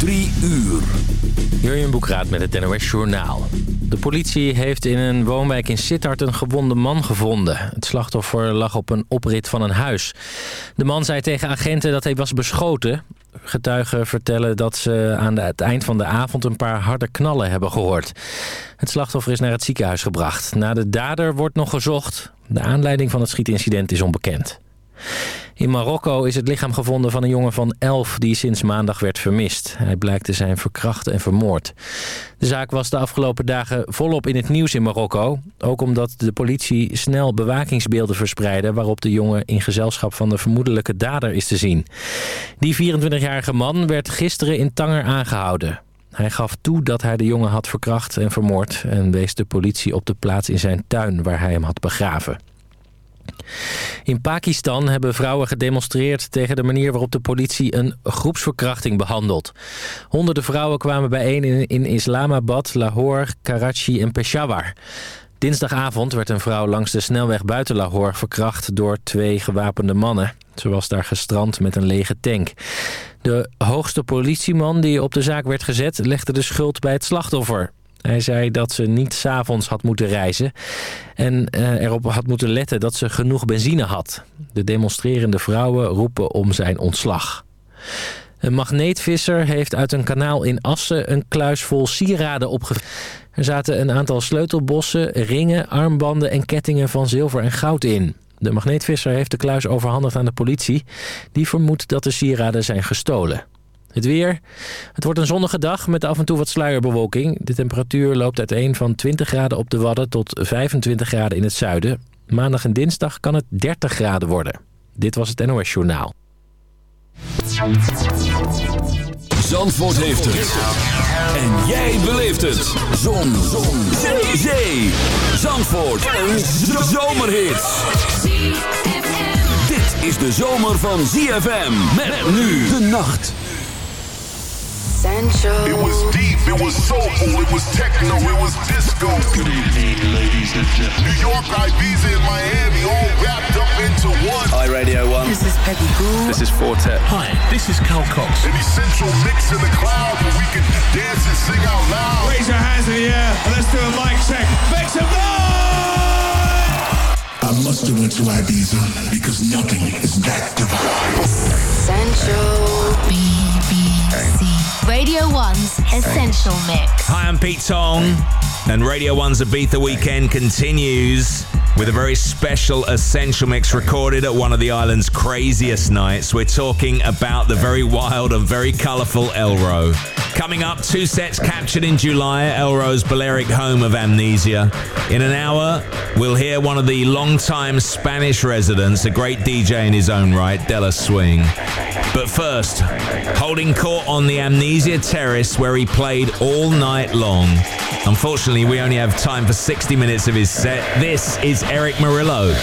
Drie uur. Jurjen Boekraat met het NOS Journaal. De politie heeft in een woonwijk in Sittard een gewonde man gevonden. Het slachtoffer lag op een oprit van een huis. De man zei tegen agenten dat hij was beschoten. Getuigen vertellen dat ze aan het eind van de avond een paar harde knallen hebben gehoord. Het slachtoffer is naar het ziekenhuis gebracht. Na de dader wordt nog gezocht. De aanleiding van het schietincident is onbekend. In Marokko is het lichaam gevonden van een jongen van 11 die sinds maandag werd vermist. Hij blijkt te zijn verkracht en vermoord. De zaak was de afgelopen dagen volop in het nieuws in Marokko. Ook omdat de politie snel bewakingsbeelden verspreidde... waarop de jongen in gezelschap van de vermoedelijke dader is te zien. Die 24-jarige man werd gisteren in Tanger aangehouden. Hij gaf toe dat hij de jongen had verkracht en vermoord... en wees de politie op de plaats in zijn tuin waar hij hem had begraven. In Pakistan hebben vrouwen gedemonstreerd tegen de manier waarop de politie een groepsverkrachting behandelt. Honderden vrouwen kwamen bijeen in, Islamabad, Lahore, Karachi en Peshawar. Dinsdagavond werd een vrouw langs de snelweg buiten Lahore verkracht door twee gewapende mannen. Ze was daar gestrand met een lege tank. De hoogste politieman die op de zaak werd gezet legde de schuld bij het slachtoffer. Hij zei dat ze niet s'avonds had moeten reizen en eh, erop had moeten letten dat ze genoeg benzine had. De demonstrerende vrouwen roepen om zijn ontslag. Een magneetvisser heeft uit een kanaal in Assen een kluis vol sieraden opgevangen. Er zaten een aantal sleutelbossen, ringen, armbanden en kettingen van zilver en goud in. De magneetvisser heeft de kluis overhandigd aan de politie. Die vermoedt dat de sieraden zijn gestolen. Het weer. Het wordt een zonnige dag met af en toe wat sluierbewolking. De temperatuur loopt uiteen van 20 graden op de Wadden tot 25 graden in het zuiden. Maandag en dinsdag kan het 30 graden worden. Dit was het NOS Journaal. Zandvoort heeft het. En jij beleeft het. Zon. Zon. Zee. Zee. Zandvoort. Een zomerhit. Dit is de zomer van ZFM. Met nu de nacht. Essential. It was deep, it was soulful, it was techno, it was disco. Good evening, ladies and gentlemen. New York, Ibiza, and Miami all wrapped up into one. Hi, Radio 1. This is Peggy Gou. This is Four Tet. Hi, this is Carl Cox. An essential mix in the cloud where we can dance and sing out loud. Raise your hands in the air and let's do a mic check. Make some noise! I must have went to Ibiza because nothing is that divine. Essential. BBC. Radio 1's Essential Mix. Hi, I'm Pete Tong, and Radio 1's Ibiza weekend continues with a very special Essential Mix recorded at one of the island's craziest nights. We're talking about the very wild and very colourful Elrow. Coming up, two sets captured in July at Elrow's Balearic home of Amnesia. In an hour, we'll hear one of the long-time Spanish residents, a great DJ in his own right, Dela Swing. But first, holding court on the Amnesia Terrace where he played all night long. Unfortunately, we only have time for 60 minutes of his set. This is Erick Morillo.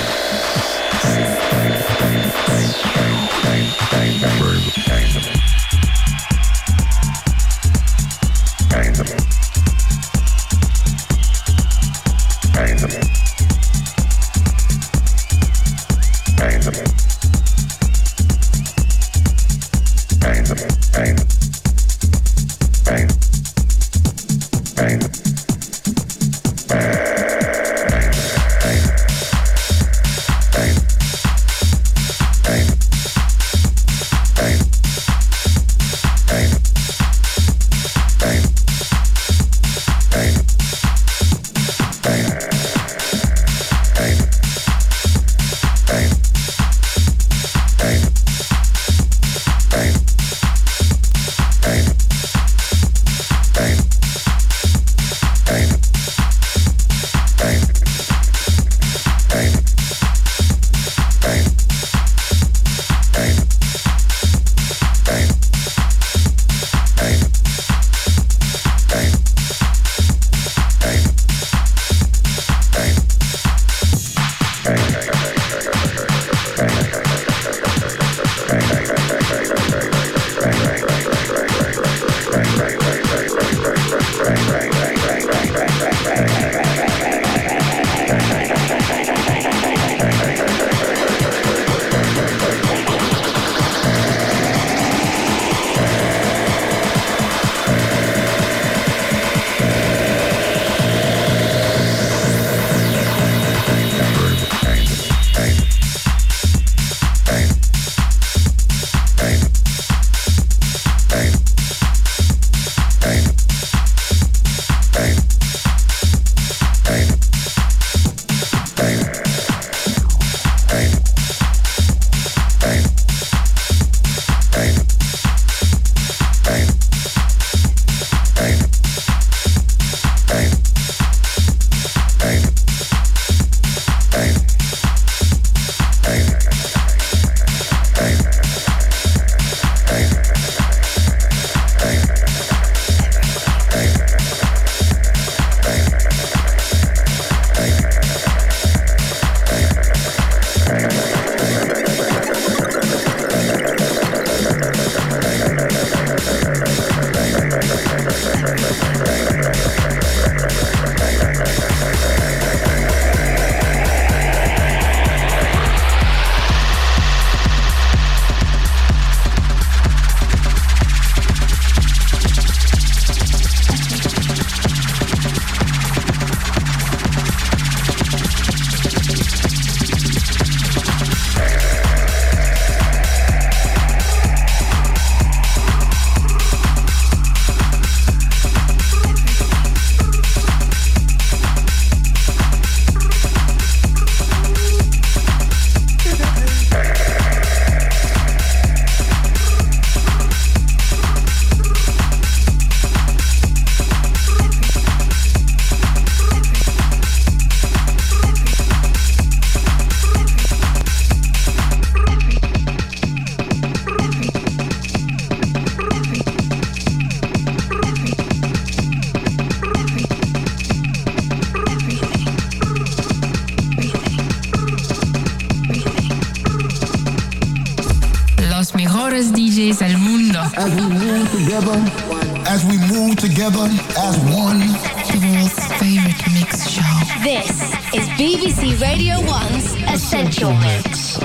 Together as one. The world's favorite mix show. This is BBC Radio 1's Essential Mix.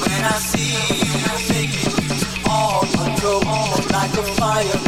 When I see you taking all control, like a fire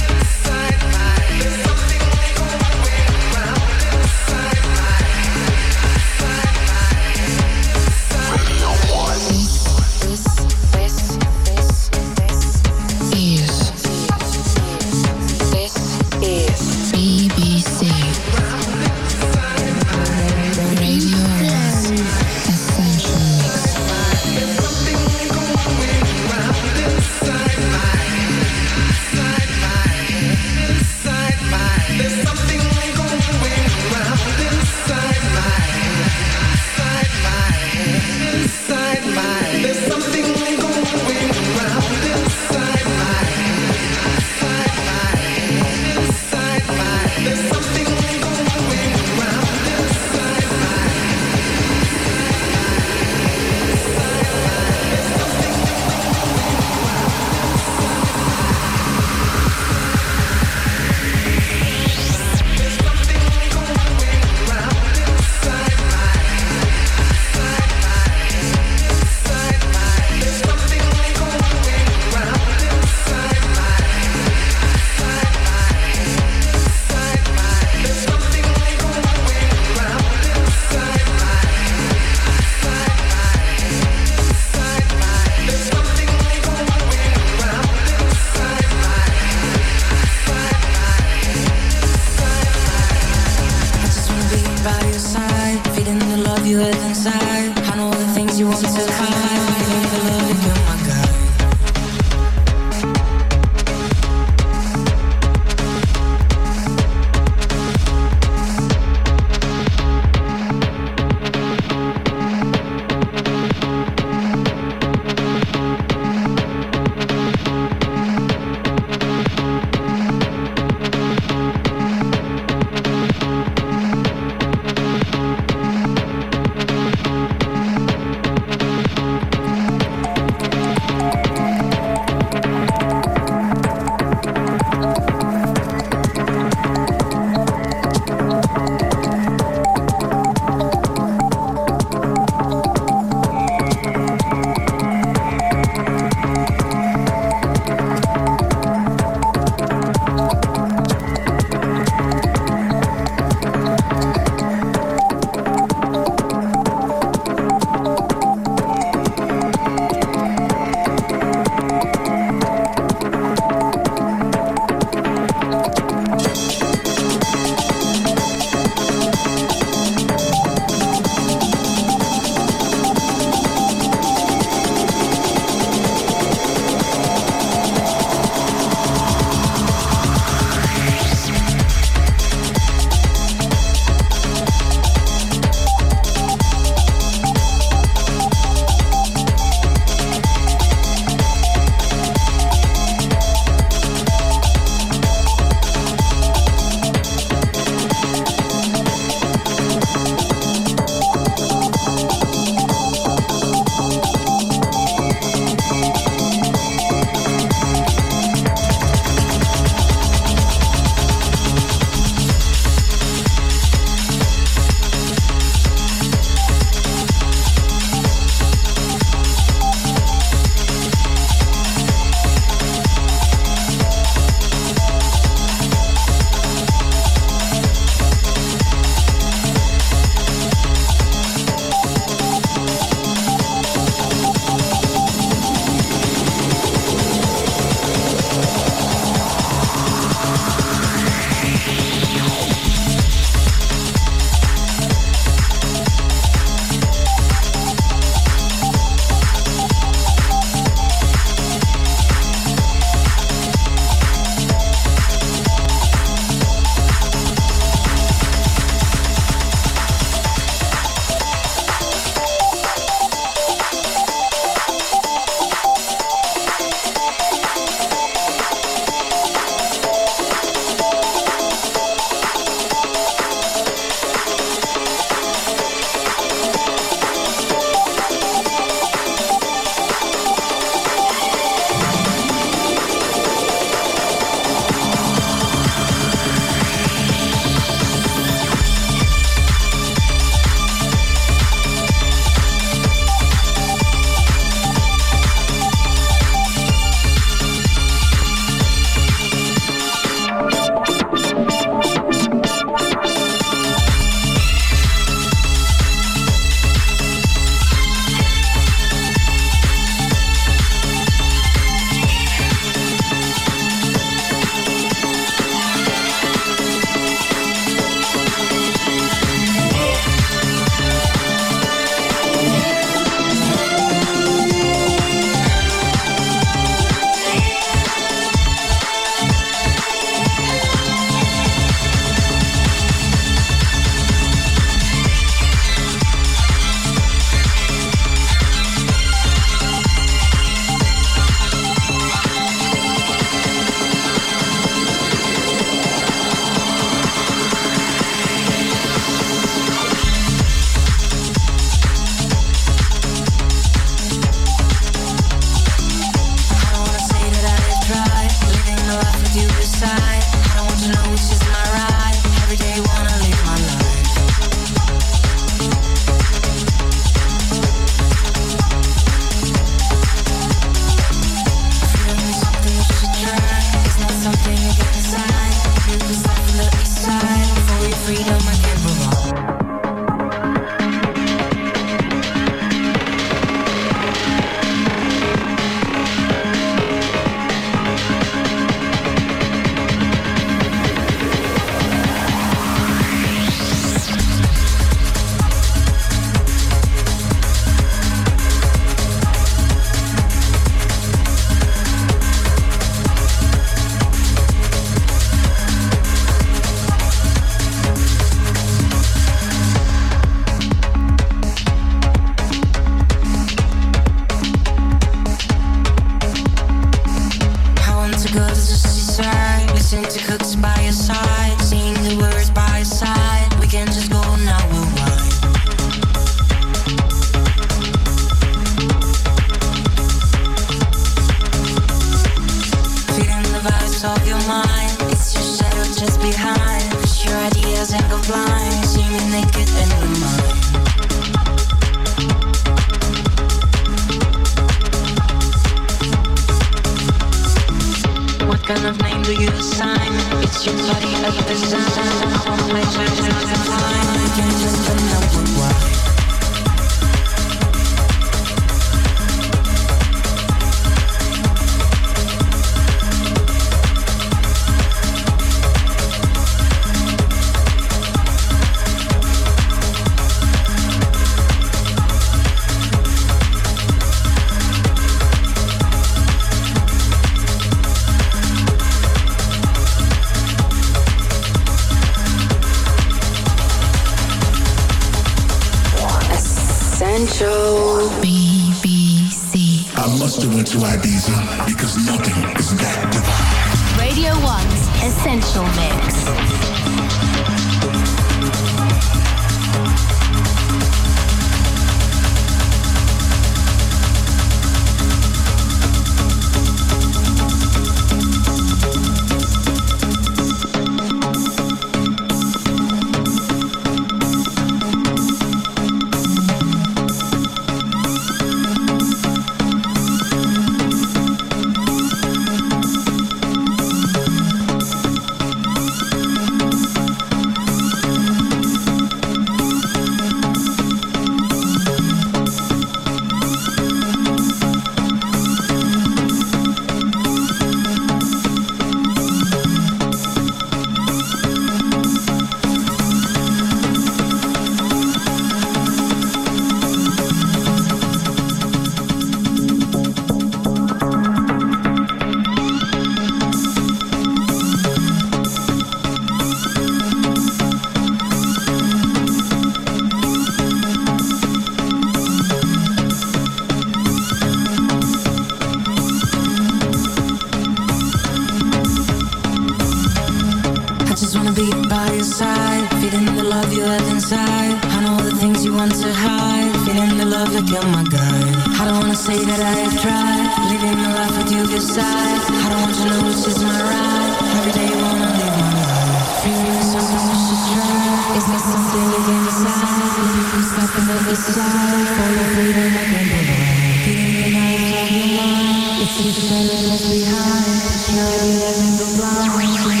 by your side. Feeling the love you have inside. I know the things you want to hide. Feeling the love like you're my guide. I don't wanna say that I have tried. Living my life with you beside. I don't want to know which is my ride Every day you wanna live my life. Feeling something we should try Is there something you can decide? Living from something of this side For your freedom I can provide Feeling the night like your mind. It's each other left behind. Now you're living the blind.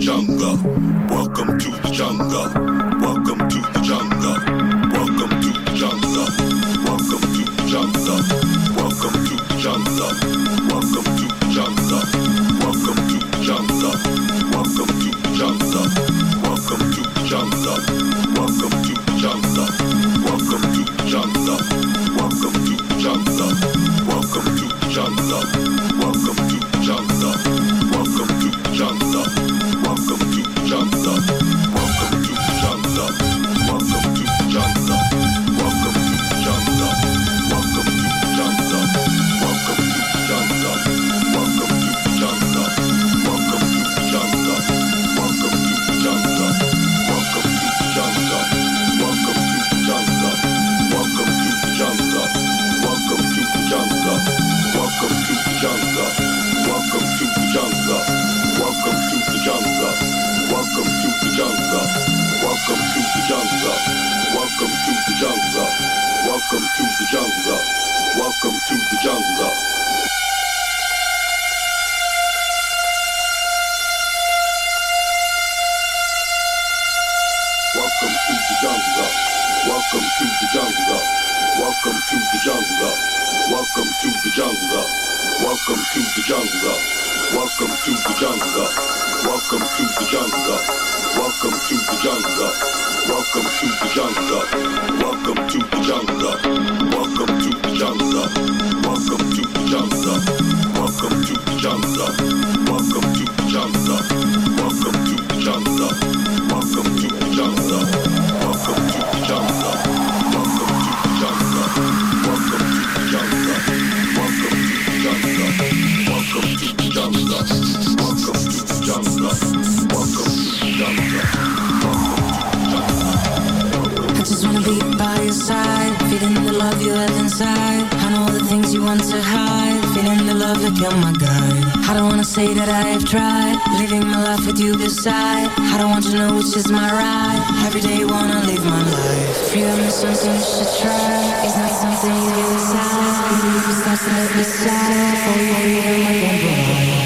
Welcome to the jungle. Welcome to the jungle. Welcome to the jungle. Welcome to the jungle. Welcome to the jungle. Welcome to the jungle. Welcome to the jungle. Welcome to the jungle. Welcome to the jungle. Welcome to the jungle. Welcome to the jungle. Welcome to the jungle. Welcome to the jungle. Love you're my guide. I don't wanna say that I have tried, living my life with you beside. I don't want to know which is my ride. Every day wanna live my life. Freedom is something you should try. It's not something you get inside. You start to live beside. Oh yeah, you're my.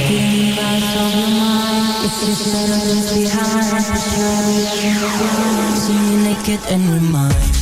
Feeling the life of your mind. It's just that I'm just behind. But you're the See me naked and remind.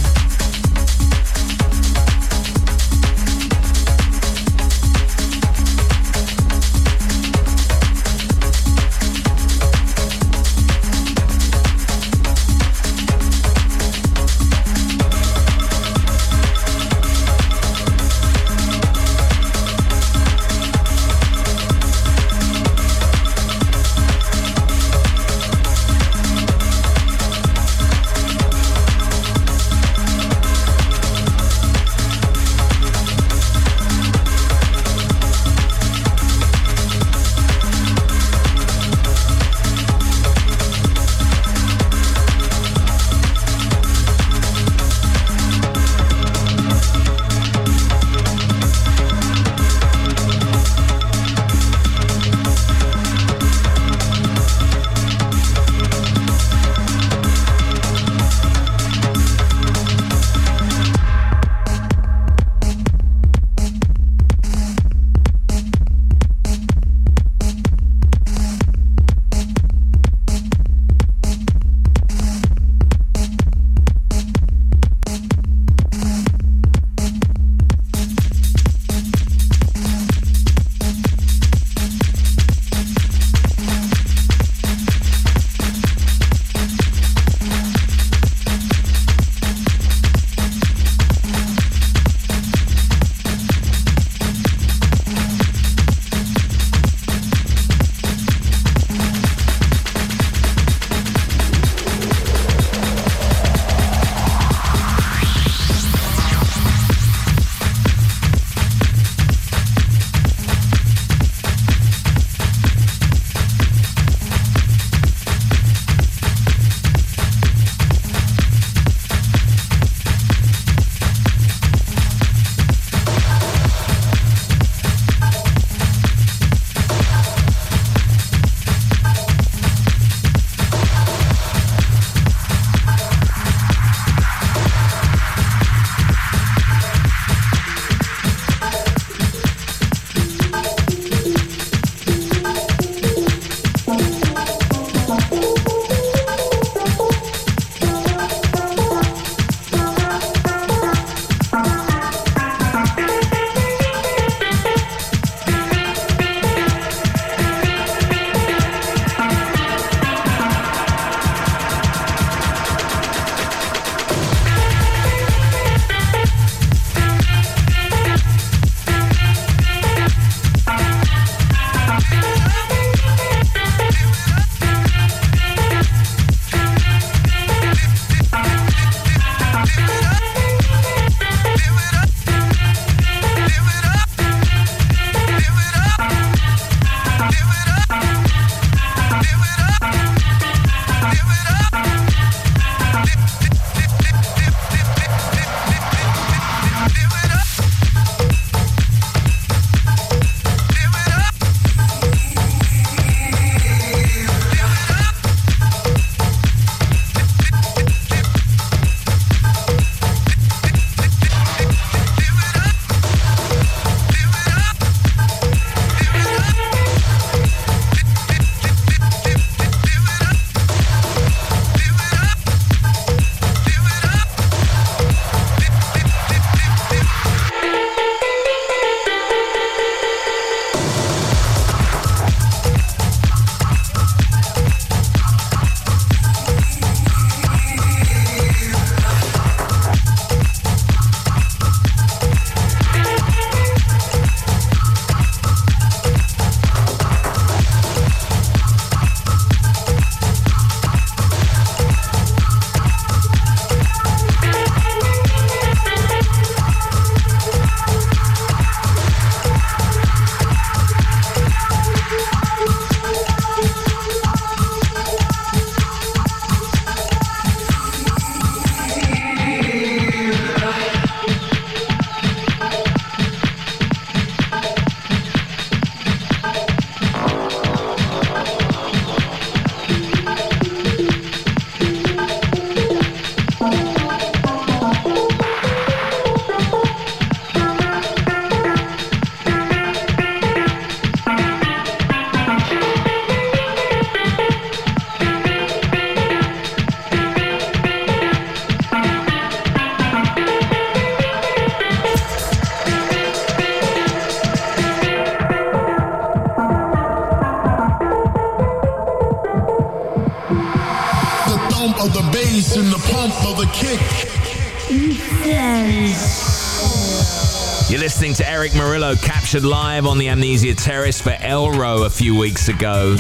Morillo captured live on the Amnesia Terrace for Elrow a few weeks ago.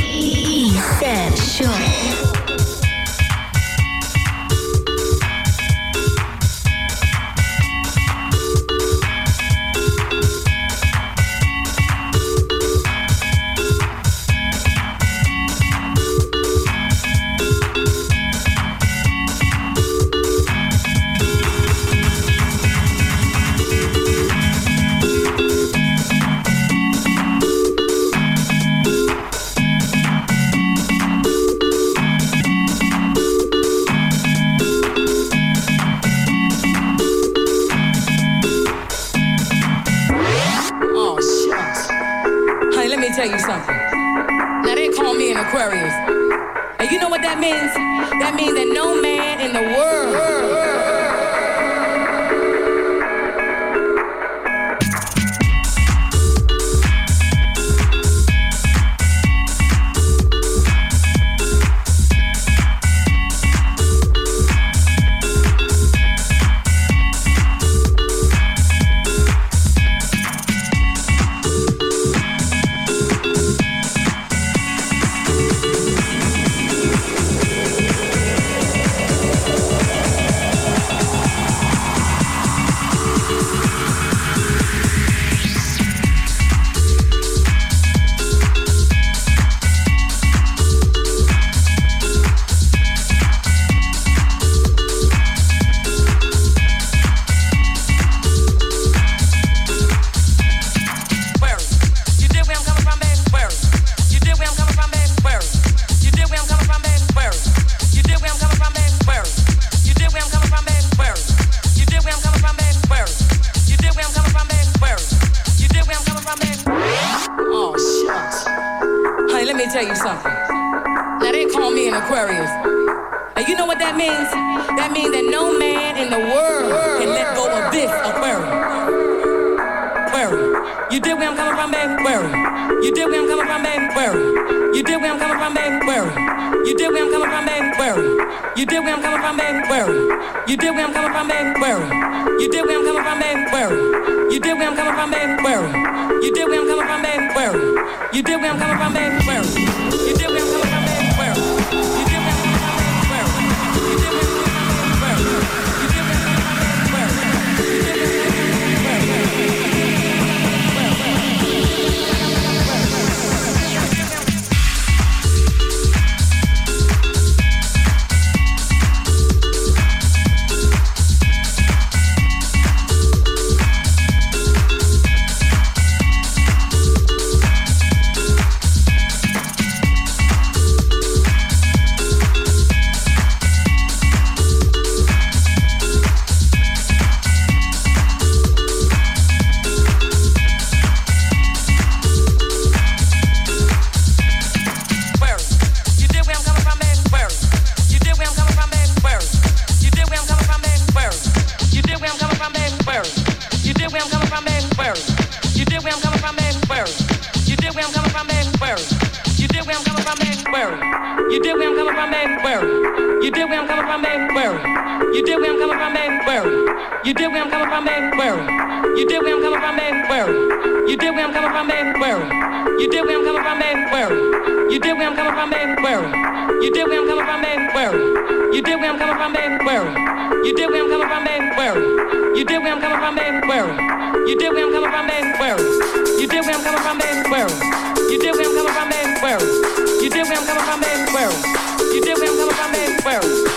did where I'm coming from, baby? Where? You did where I'm coming from, baby? Where? You did where I'm coming from, baby? Where? You did where I'm coming from, baby? Where? You did where I'm coming from, baby? Where? You did where I'm coming from, baby? Where? You did where I'm coming from, baby? Where? You did where I'm coming from, baby? Where? You did where I'm coming from, baby? Where? You did where I'm coming from, baby? Where? You did where I'm coming from, baby? Where? You did where I'm coming from, baby? Where? You did where I'm coming from, baby? Where? You did where I'm coming from, baby? Where? You did where I'm coming from, baby? Where? You did where I'm coming from, baby? awareness.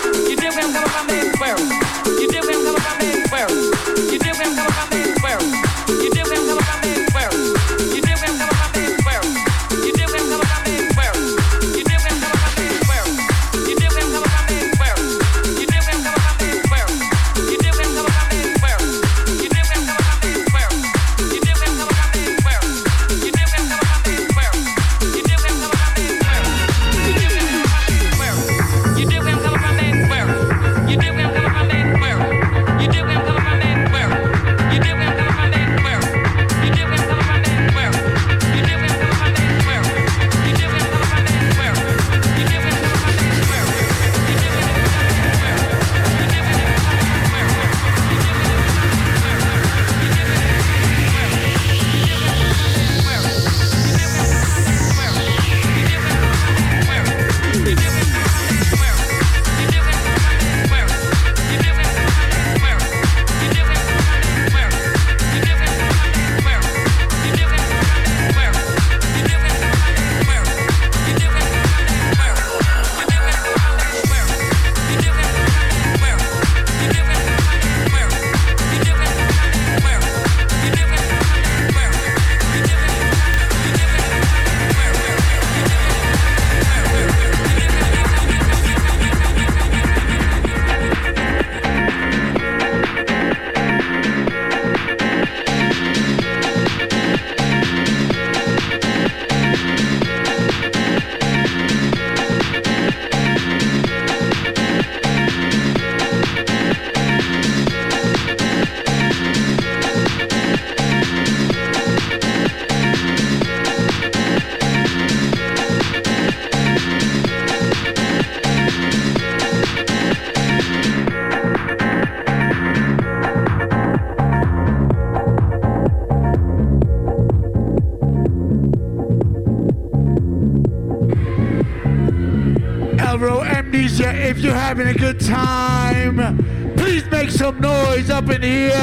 Having a good time, please make some noise up in here.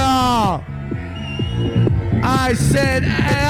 I said Elrow.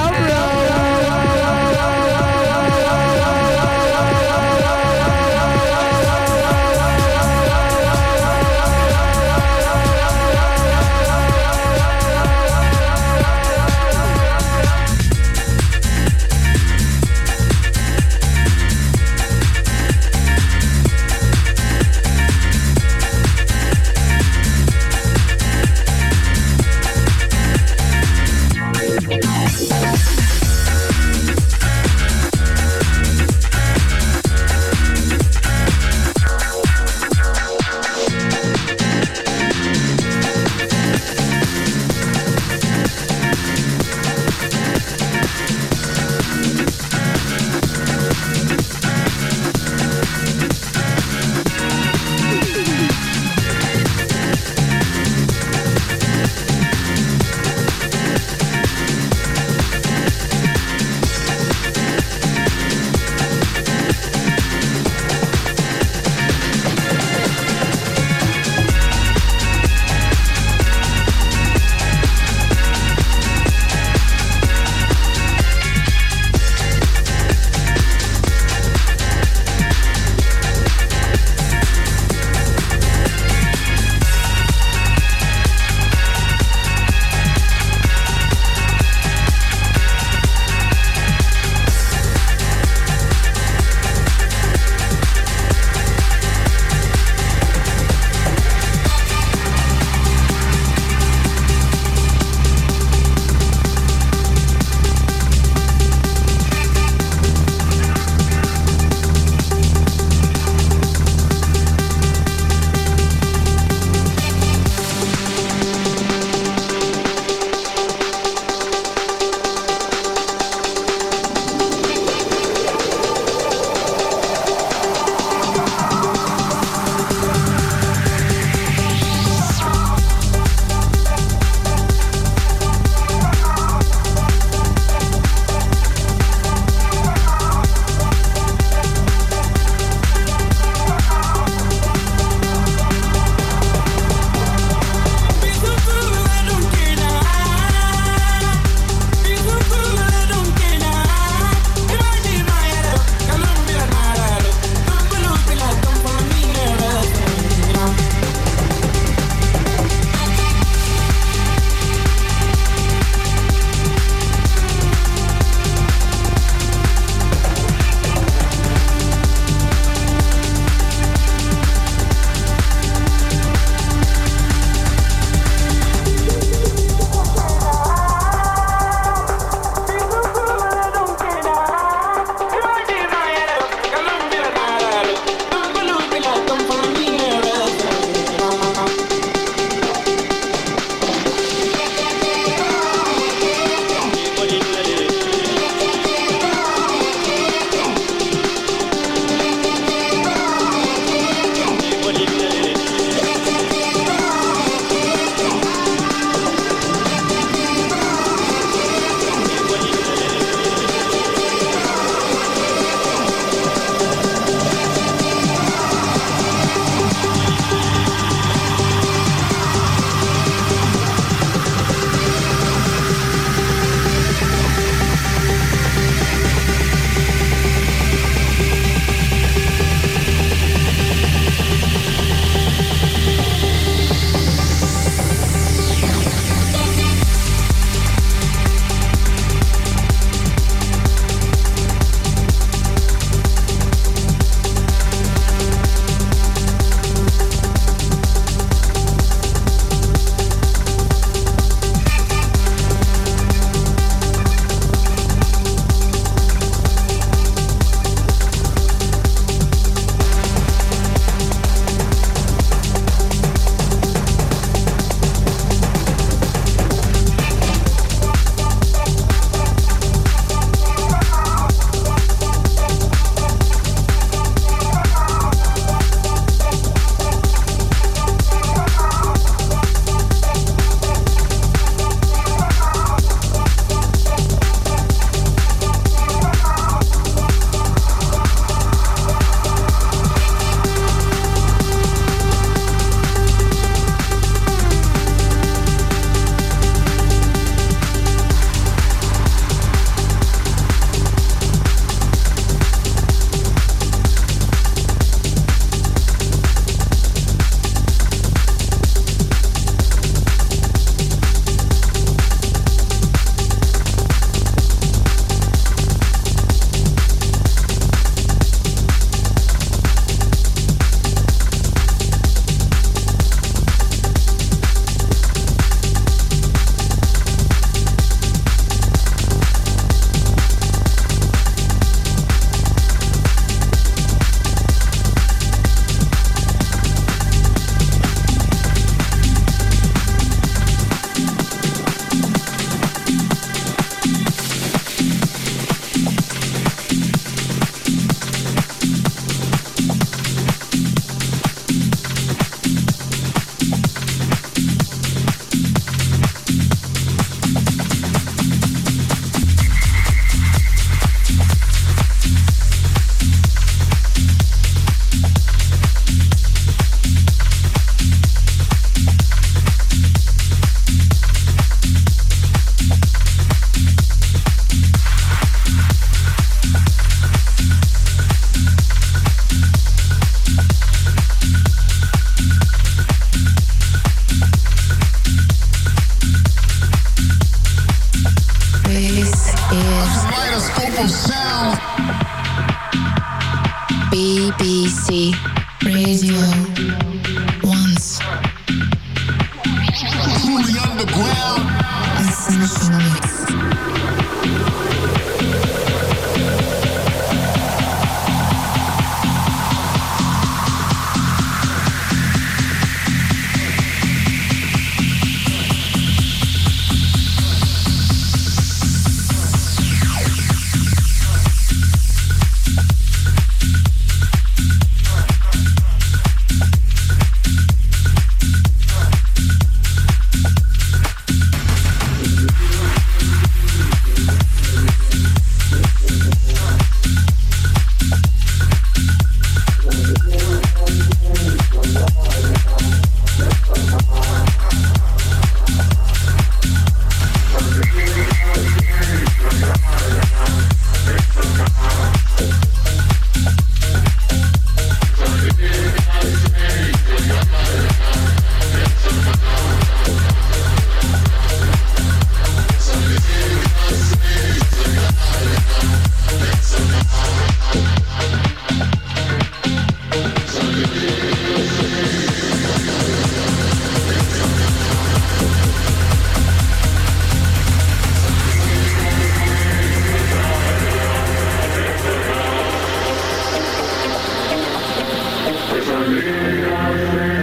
It's a